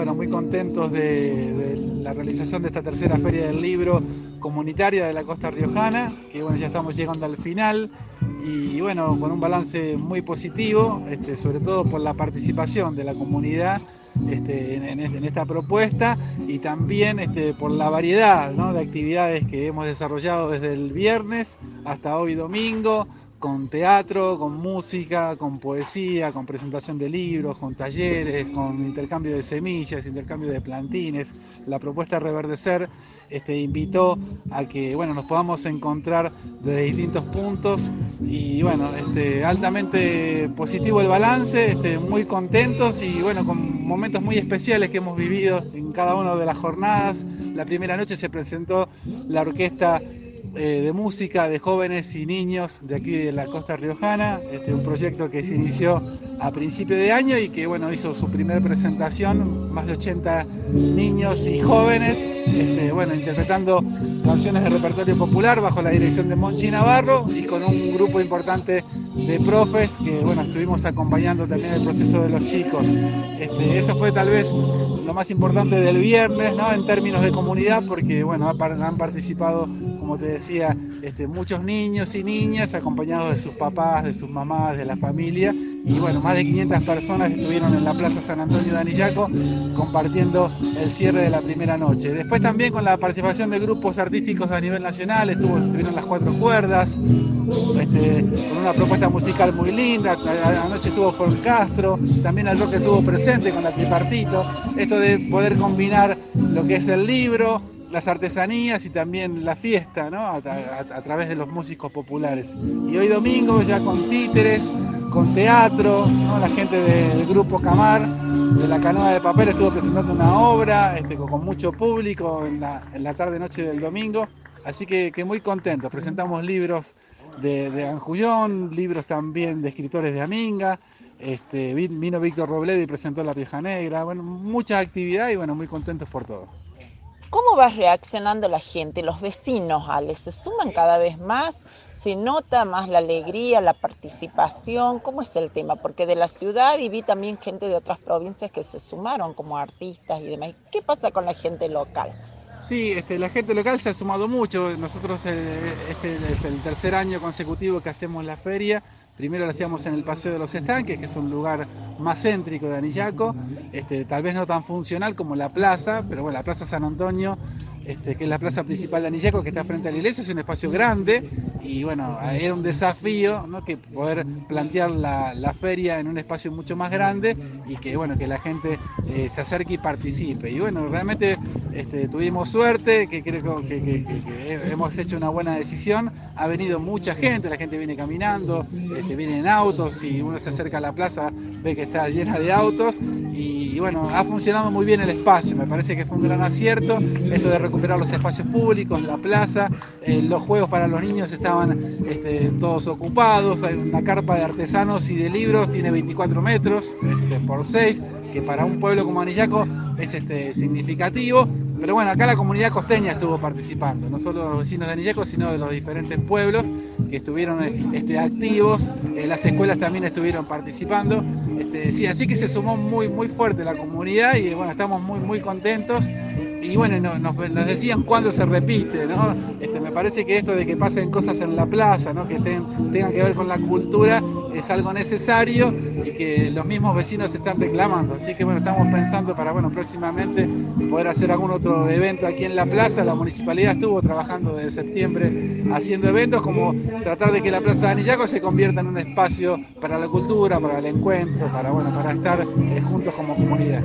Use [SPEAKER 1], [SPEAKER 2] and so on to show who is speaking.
[SPEAKER 1] bueno, muy contentos de, la realización de esta tercera feria del libro comunitaria de la costa riojana, que bueno, ya estamos llegando al final y bueno, con un balance muy positivo, este, sobre todo por la participación de la comunidad este, en, esta propuesta y también este, por la variedad de actividades que hemos desarrollado desde el viernes hasta hoy domingo, con teatro, con música, con poesía, con presentación de libros, con talleres, con intercambio de semillas, intercambio de plantines. La propuesta de Reverdecer este, invitó a que bueno, nos podamos encontrar desde distintos puntos y bueno, este, altamente positivo el balance, este, muy contentos y bueno, con momentos muy especiales que hemos vivido en cada una de las jornadas. La primera noche se presentó la orquesta eh, de música de jóvenes y niños de aquí de la costa riojana, este, un proyecto que se inició a principio de año y que bueno, hizo su primera presentación, más de 80 niños y jóvenes, este, bueno, interpretando canciones de repertorio popular bajo la dirección de Monchi Navarro y con un grupo importante de profes que bueno, estuvimos acompañando también el proceso de los chicos. Este, eso fue tal vez lo más importante del viernes, ¿no? En términos de comunidad, porque bueno, han participado como te decía, este, muchos niños y niñas acompañados de sus papás, de sus mamás, de la familia. Y bueno, más de 500 personas estuvieron en la Plaza San Antonio de Anillaco compartiendo el cierre de la primera noche. Después también con la participación de grupos artísticos a nivel nacional, estuvo, estuvieron las cuatro cuerdas, este, con una propuesta musical muy linda. Anoche estuvo Ford Castro, también el rock estuvo presente con la tripartito. Esto de poder combinar lo que es el libro, las artesanías y también la fiesta, ¿no? A, través de los músicos populares. Y hoy domingo ya con títeres, con teatro, la gente del grupo Camar, de la canoa de papel, estuvo presentando una obra este, con mucho público en la, tarde-noche del domingo. Así que, muy contentos. Presentamos libros de, de Anjullón, libros también de escritores de Aminga. Este, vino Víctor Robledo y presentó La Rioja Negra. Bueno, mucha actividad y bueno, muy contentos por todo.
[SPEAKER 2] ¿Cómo va reaccionando la gente, los vecinos, Ale? ¿Se suman cada vez más? ¿Se nota más la alegría, la participación? ¿Cómo es el tema? Porque de la ciudad y vi también gente de otras provincias que se sumaron como artistas y demás. ¿Qué pasa con la gente local?
[SPEAKER 1] Sí, este, la gente local se ha sumado mucho. Nosotros eh, este es el tercer año consecutivo que hacemos la feria. Primero lo hacíamos en el Paseo de los Estanques, que es un lugar más céntrico de Anillaco, este, tal vez no tan funcional como la plaza, pero bueno, la Plaza San Antonio, este, que es la plaza principal de Anillaco, que está frente a la iglesia, es un espacio grande y bueno, era un desafío ¿no? que poder plantear la, feria en un espacio mucho más grande y que bueno, que la gente eh, se acerque y participe. Y bueno, realmente este, tuvimos suerte, que creo que, hemos hecho una buena decisión. Ha venido mucha gente, la gente viene caminando, este, viene en autos y uno se acerca a la plaza, ve que está llena de autos y, bueno, ha funcionado muy bien el espacio, me parece que fue un gran acierto esto de recuperar los espacios públicos, la plaza, eh, los juegos para los niños estaban este, todos ocupados, hay una carpa de artesanos y de libros, tiene 24 metros este, por 6, que para un pueblo como Anillaco es este, significativo. Pero bueno, acá la comunidad costeña estuvo participando, no solo los vecinos de Anillaco, sino de los diferentes pueblos que estuvieron activos, eh, las escuelas también estuvieron participando. Este, sí, así que se sumó muy, muy fuerte la comunidad y bueno, estamos muy, muy contentos y bueno, nos, decían cuándo se repite, ¿no? Este, me parece que esto de que pasen cosas en la plaza, ¿no? que tengan que ver con la cultura, es algo necesario y que los mismos vecinos están reclamando. Así que bueno, estamos pensando para bueno, próximamente poder hacer algún otro evento aquí en la plaza. La municipalidad estuvo trabajando desde septiembre haciendo eventos como tratar de que la Plaza de Anillaco se convierta en un espacio para la cultura, para el encuentro, para bueno, para estar eh, juntos como comunidad.